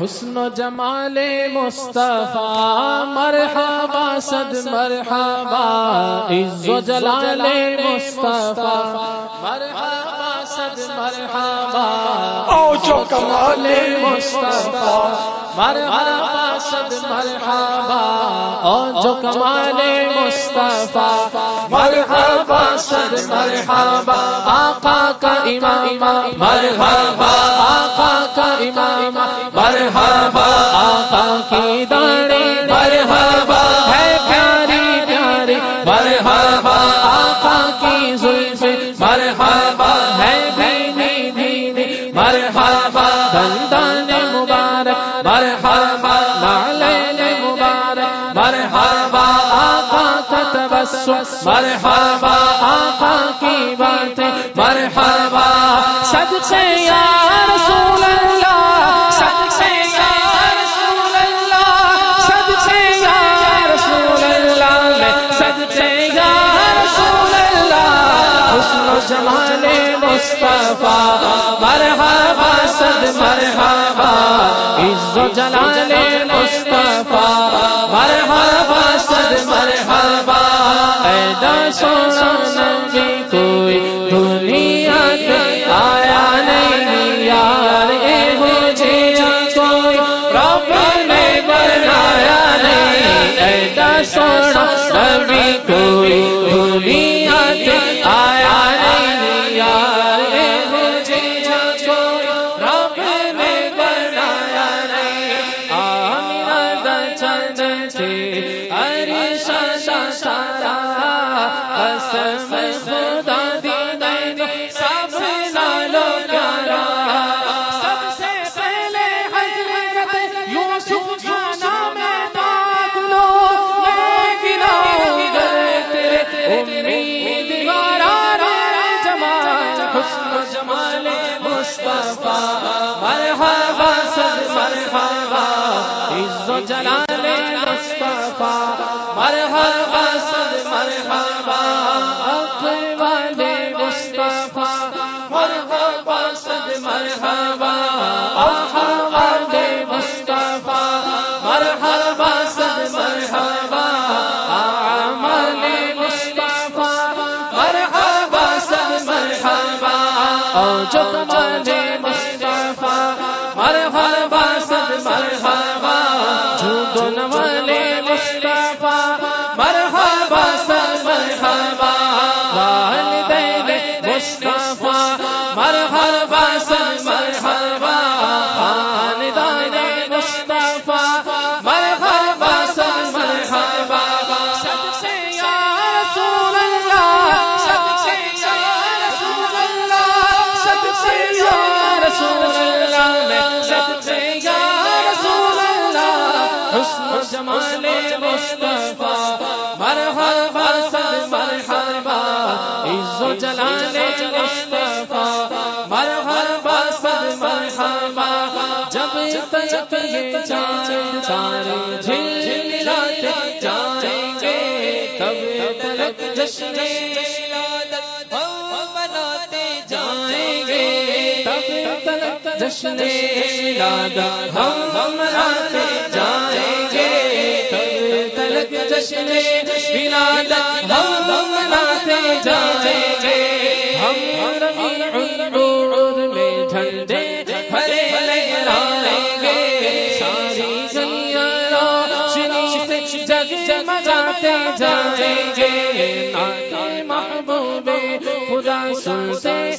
حسن و جمال مصطفیٰ مرحبا صد مرحبا عز و جلال مصطفیٰ مرحبا صد مرحبا او جو کمال مصطفیٰ۔ مرحبا صد مرحبا او جو کمال مصطفیٰ مرحبا صد مرحبا آقا کا امام مرحبا آقا کا امام مرحبا، دندان مبارک، مرحبا، نالین مبارک، مرحبا، آقا کا تبسم، مرحبا، آقا کی باتیں مرحبا سب سے یا رسول اللہ سب سے یا رسول اللہ سب سے یا رسول اللہ، میں سب سے یا رسول اللہ، حسن جمال مصطفیٰ عز و جلال مصطفیٰ، مرحبا، صد مرحبا۔ ایدا سونا نبی، کوئی دنیا کے آیا نہیں یار، اے مجھے کوئی رب نے بنایا نہیں۔ ایدا سونا نبی، کوئی دنیا جلال مصطفیٰ، مرحبا صد مرحبا اقوال مصطفیٰ، مرحبا صد مرحبا اقوال مصطفیٰ، مرحبا صد مرحبا، اعمال مصطفیٰ، مرحبا صد مرحبا او جو مصطفیٰ، مرحبا مرحبا سن والے مصطفیٰ مرحبا صد مرحبا والدین مصطفیٰ۔ جمال مصطفیٰ، مرحبا صد مرحبا، عز و جلال مصطفیٰ، مرحبا صد مرحبا، جب تک یہ چاند تارے جھلاتے جائیں گے، تب تلک جشن ولادت ہم مناتے جائیں گے، تب تلک جشن ولادت ہم مناتے جشن ولادت ہم مناتے جائیں گے۔ ہم ربیع النور میں جھنڈے ہرے لہرائیں گے۔ ساری دنیا روشنی سے جگ جگمگاتے جائیں گے۔ نعت محبوب خدا سنتے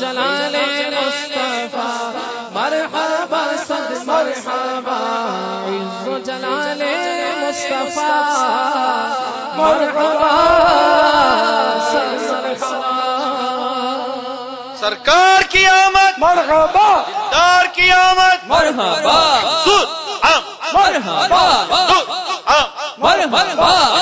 جلال مصطفیٰ مرحبا صد مرحبا عز و جلال مصطفیٰ مرحبا صد مرحبا سرکار کی آمد مرحبا دار کی آمد مرحبا سود ہم مرحبا مرحبا